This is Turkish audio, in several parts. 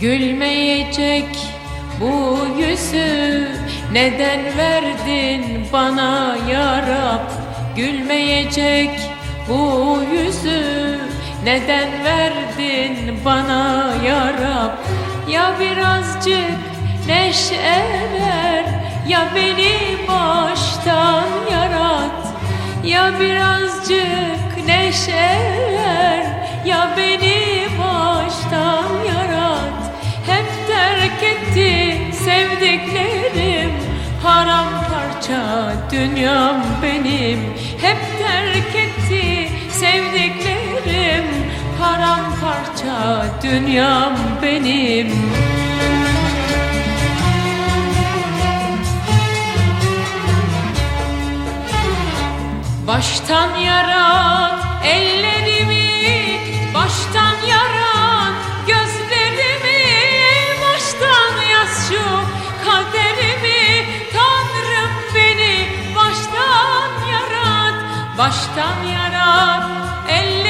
Gülmeyecek bu yüzü neden verdin bana yarab? Gülmeyecek bu yüzü neden verdin bana yarab? Ya birazcık neşe ver ya beni baştan yarat Ya birazcık neşe ver ya beni baştan yarat. Hep terk etti sevdiklerim Paramparça dünyam benim. Hep terk etti sevdiklerim Paramparça dünyam benim Baştan yarat ellerimi Baştan yarat gözlerimi Baştan yaz şu kaderimi. Tanrım beni baştan yarat Baştan yarat ellerimi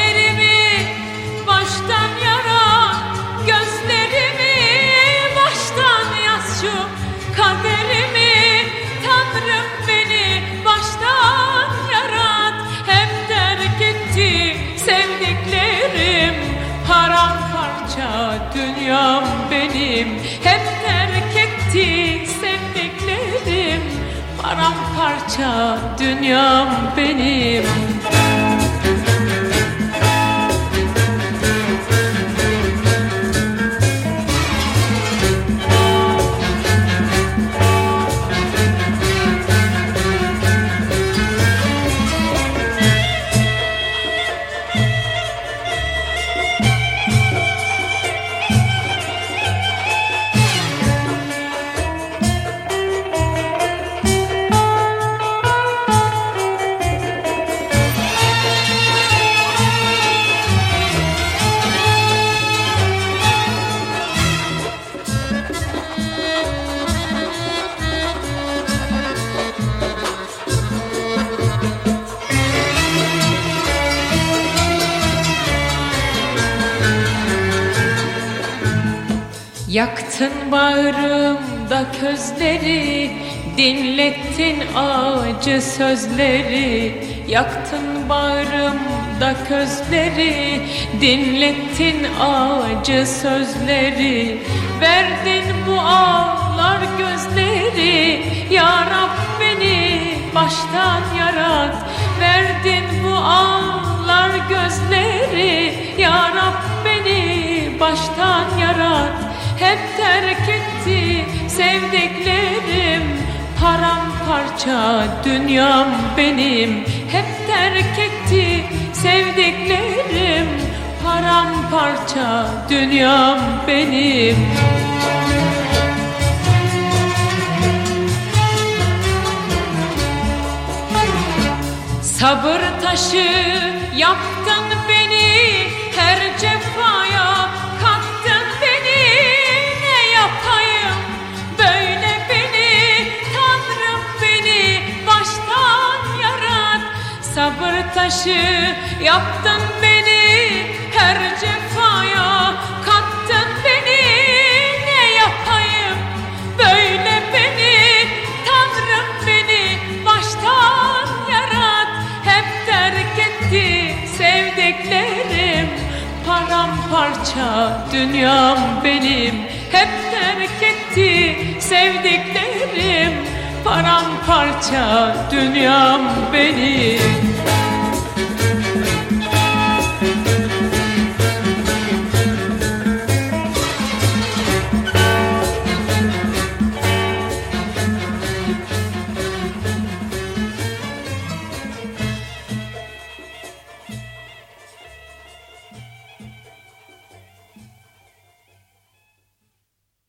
dünyam benim. Hep terk etti sevdiklerim. Paramparça dünyam benim Yaktın bağrımda közleri Dinlettin acı sözleri. Yaktın bağrımda közleri Dinlettin acı sözleri. Verdin bu ağlar gözleri Ya Rab beni baştan yarat Verdin bu ağlar gözleri Ya Rab beni baştan yarat Paramparça dünyam benim. Hep terk etti sevdiklerim. Paramparça dünyam benim. Sabır taşı yaptın beni her cefaya yaptın beni her cefaya kattın beni. Ne yapayım? Böyle beni Tanrım beni baştan yarat. Hep terk etti sevdiklerim. Paramparça dünyam benim. Hep terk etti sevdiklerim. Paramparça dünyam benim